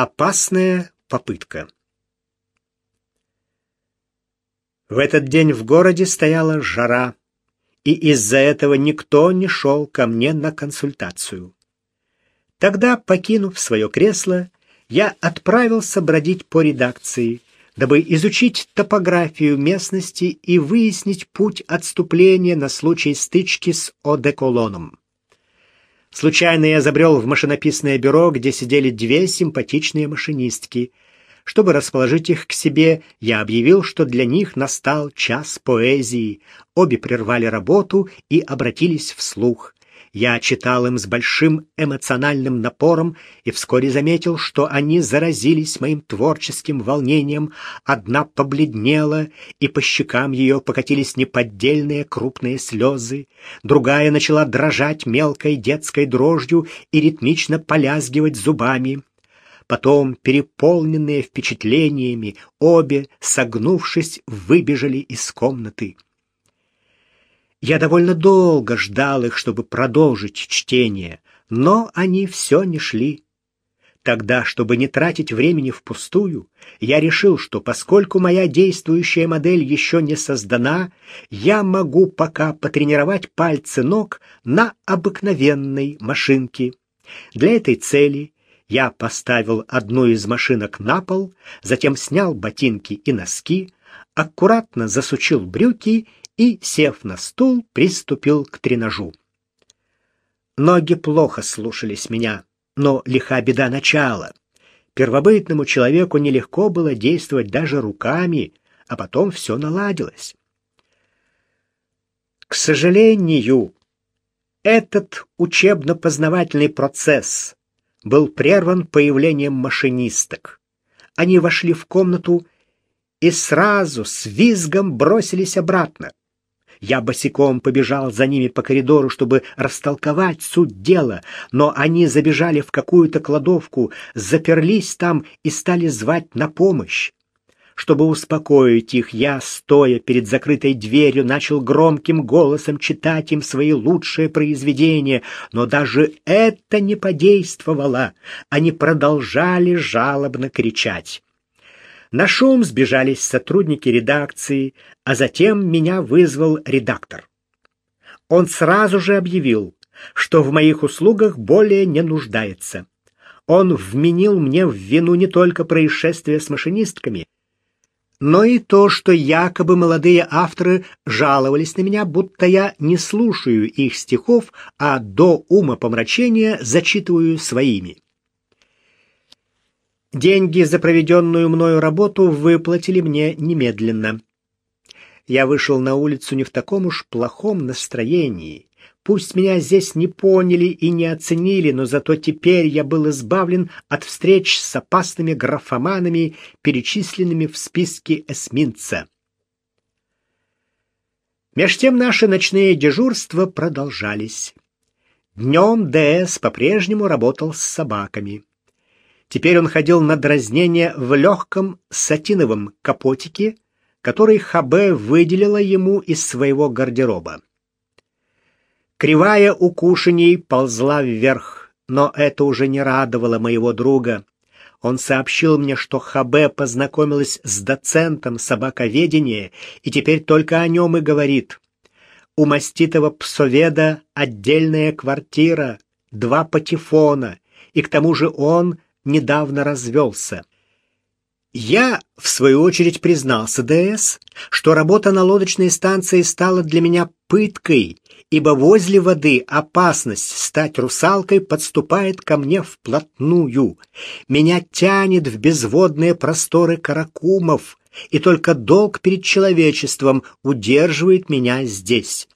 Опасная попытка. В этот день в городе стояла жара, и из-за этого никто не шел ко мне на консультацию. Тогда, покинув свое кресло, я отправился бродить по редакции, дабы изучить топографию местности и выяснить путь отступления на случай стычки с Одеколоном. Случайно я забрел в машинописное бюро, где сидели две симпатичные машинистки. Чтобы расположить их к себе, я объявил, что для них настал час поэзии. Обе прервали работу и обратились вслух. Я читал им с большим эмоциональным напором и вскоре заметил, что они заразились моим творческим волнением. Одна побледнела, и по щекам ее покатились неподдельные крупные слезы. Другая начала дрожать мелкой детской дрожью и ритмично полязгивать зубами. Потом, переполненные впечатлениями, обе, согнувшись, выбежали из комнаты. Я довольно долго ждал их, чтобы продолжить чтение, но они все не шли. Тогда, чтобы не тратить времени впустую, я решил, что поскольку моя действующая модель еще не создана, я могу пока потренировать пальцы ног на обыкновенной машинке. Для этой цели я поставил одну из машинок на пол, затем снял ботинки и носки, аккуратно засучил брюки и, сев на стул, приступил к тренажу. Ноги плохо слушались меня, но лиха беда начала. Первобытному человеку нелегко было действовать даже руками, а потом все наладилось. К сожалению, этот учебно-познавательный процесс был прерван появлением машинисток. Они вошли в комнату и сразу с визгом бросились обратно. Я босиком побежал за ними по коридору, чтобы растолковать суть дела, но они забежали в какую-то кладовку, заперлись там и стали звать на помощь. Чтобы успокоить их, я, стоя перед закрытой дверью, начал громким голосом читать им свои лучшие произведения, но даже это не подействовало. Они продолжали жалобно кричать. На шум сбежались сотрудники редакции, а затем меня вызвал редактор. Он сразу же объявил, что в моих услугах более не нуждается. Он вменил мне в вину не только происшествие с машинистками, но и то, что якобы молодые авторы жаловались на меня, будто я не слушаю их стихов, а до ума помрачения зачитываю своими. Деньги за проведенную мною работу выплатили мне немедленно. Я вышел на улицу не в таком уж плохом настроении. Пусть меня здесь не поняли и не оценили, но зато теперь я был избавлен от встреч с опасными графоманами, перечисленными в списке эсминца. Меж тем наши ночные дежурства продолжались. Днем ДС по-прежнему работал с собаками. Теперь он ходил на дразнение в легком сатиновом капотике, который ХБ выделила ему из своего гардероба. Кривая у кушаний ползла вверх, но это уже не радовало моего друга. Он сообщил мне, что ХБ познакомилась с доцентом собаковедения и теперь только о нем и говорит. У маститого псоведа отдельная квартира, два патефона, и к тому же он недавно развелся. Я, в свою очередь, признался ДС, что работа на лодочной станции стала для меня пыткой, ибо возле воды опасность стать русалкой подступает ко мне вплотную. Меня тянет в безводные просторы каракумов, и только долг перед человечеством удерживает меня здесь.